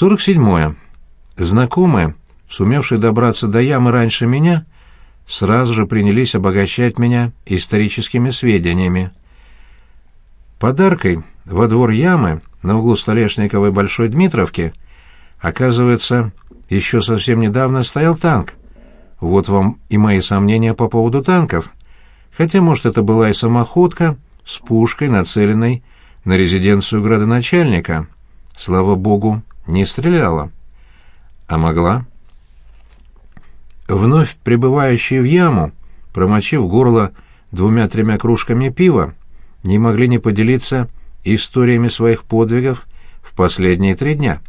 47. Знакомые, сумевшие добраться до ямы раньше меня, сразу же принялись обогащать меня историческими сведениями. Подаркой во двор ямы на углу Столешниковой Большой Дмитровки, оказывается, еще совсем недавно стоял танк. Вот вам и мои сомнения по поводу танков. Хотя, может, это была и самоходка с пушкой, нацеленной на резиденцию градоначальника. Слава богу, не стреляла. А могла? Вновь прибывающие в яму, промочив горло двумя-тремя кружками пива, не могли не поделиться историями своих подвигов в последние три дня.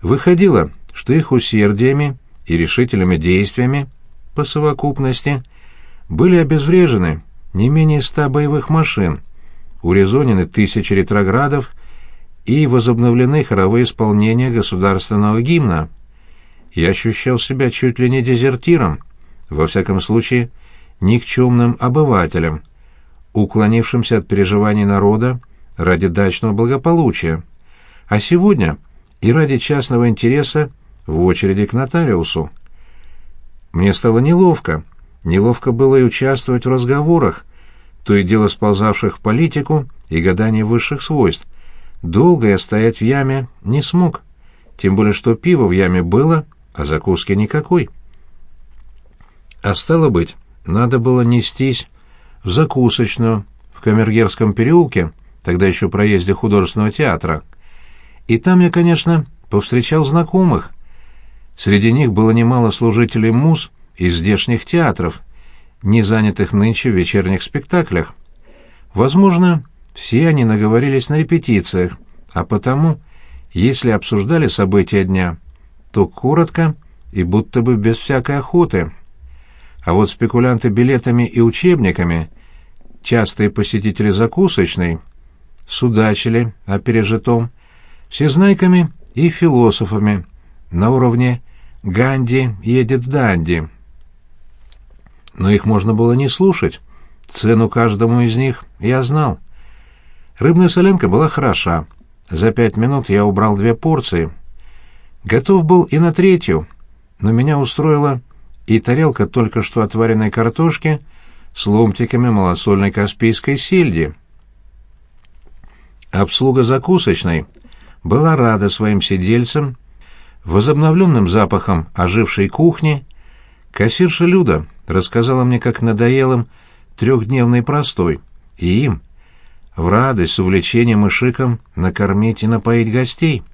Выходило, что их усердиями и решительными действиями по совокупности были обезврежены не менее ста боевых машин, урезонены тысячи ретроградов и возобновлены хоровые исполнения государственного гимна. Я ощущал себя чуть ли не дезертиром, во всяком случае, никчемным обывателем, уклонившимся от переживаний народа ради дачного благополучия, а сегодня и ради частного интереса в очереди к нотариусу. Мне стало неловко. Неловко было и участвовать в разговорах, то и дело сползавших в политику и гадание высших свойств. Долго я стоять в яме не смог, тем более что пиво в яме было, а закуски никакой. А стало быть, надо было нестись в закусочную в Камергерском переулке, тогда еще проезде художественного театра. И там я, конечно, повстречал знакомых. Среди них было немало служителей муз из здешних театров, не занятых нынче в вечерних спектаклях. Возможно, все они наговорились на репетициях, а потому, если обсуждали события дня, то коротко и будто бы без всякой охоты. А вот спекулянты билетами и учебниками, частые посетители закусочной, судачили о пережитом, всезнайками и философами на уровне «Ганди едет в Данди». Но их можно было не слушать. Цену каждому из них я знал. Рыбная соленка была хороша. За пять минут я убрал две порции. Готов был и на третью, но меня устроила и тарелка только что отваренной картошки с ломтиками малосольной каспийской сельди. Обслуга закусочной была рада своим сидельцам, возобновленным запахом ожившей кухни. Кассирша Люда рассказала мне, как надоел им трехдневный простой, и им, в радость с увлечением и шиком, накормить и напоить гостей.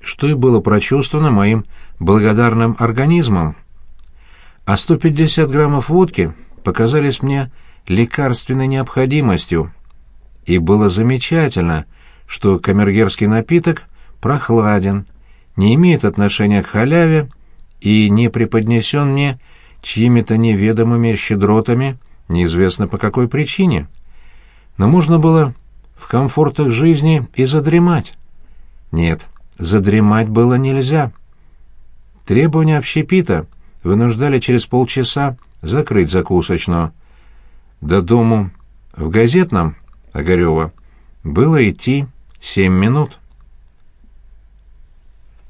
Что и было прочувствовано моим благодарным организмом. А 150 граммов водки показались мне лекарственной необходимостью. И было замечательно, что камергерский напиток прохладен, не имеет отношения к халяве и не преподнесен мне чьими-то неведомыми щедротами, неизвестно по какой причине. Но можно было в комфортах жизни и задремать. Нет, задремать было нельзя. Требования общепита вынуждали через полчаса закрыть закусочную. До дому в газетном Огарева было идти семь минут.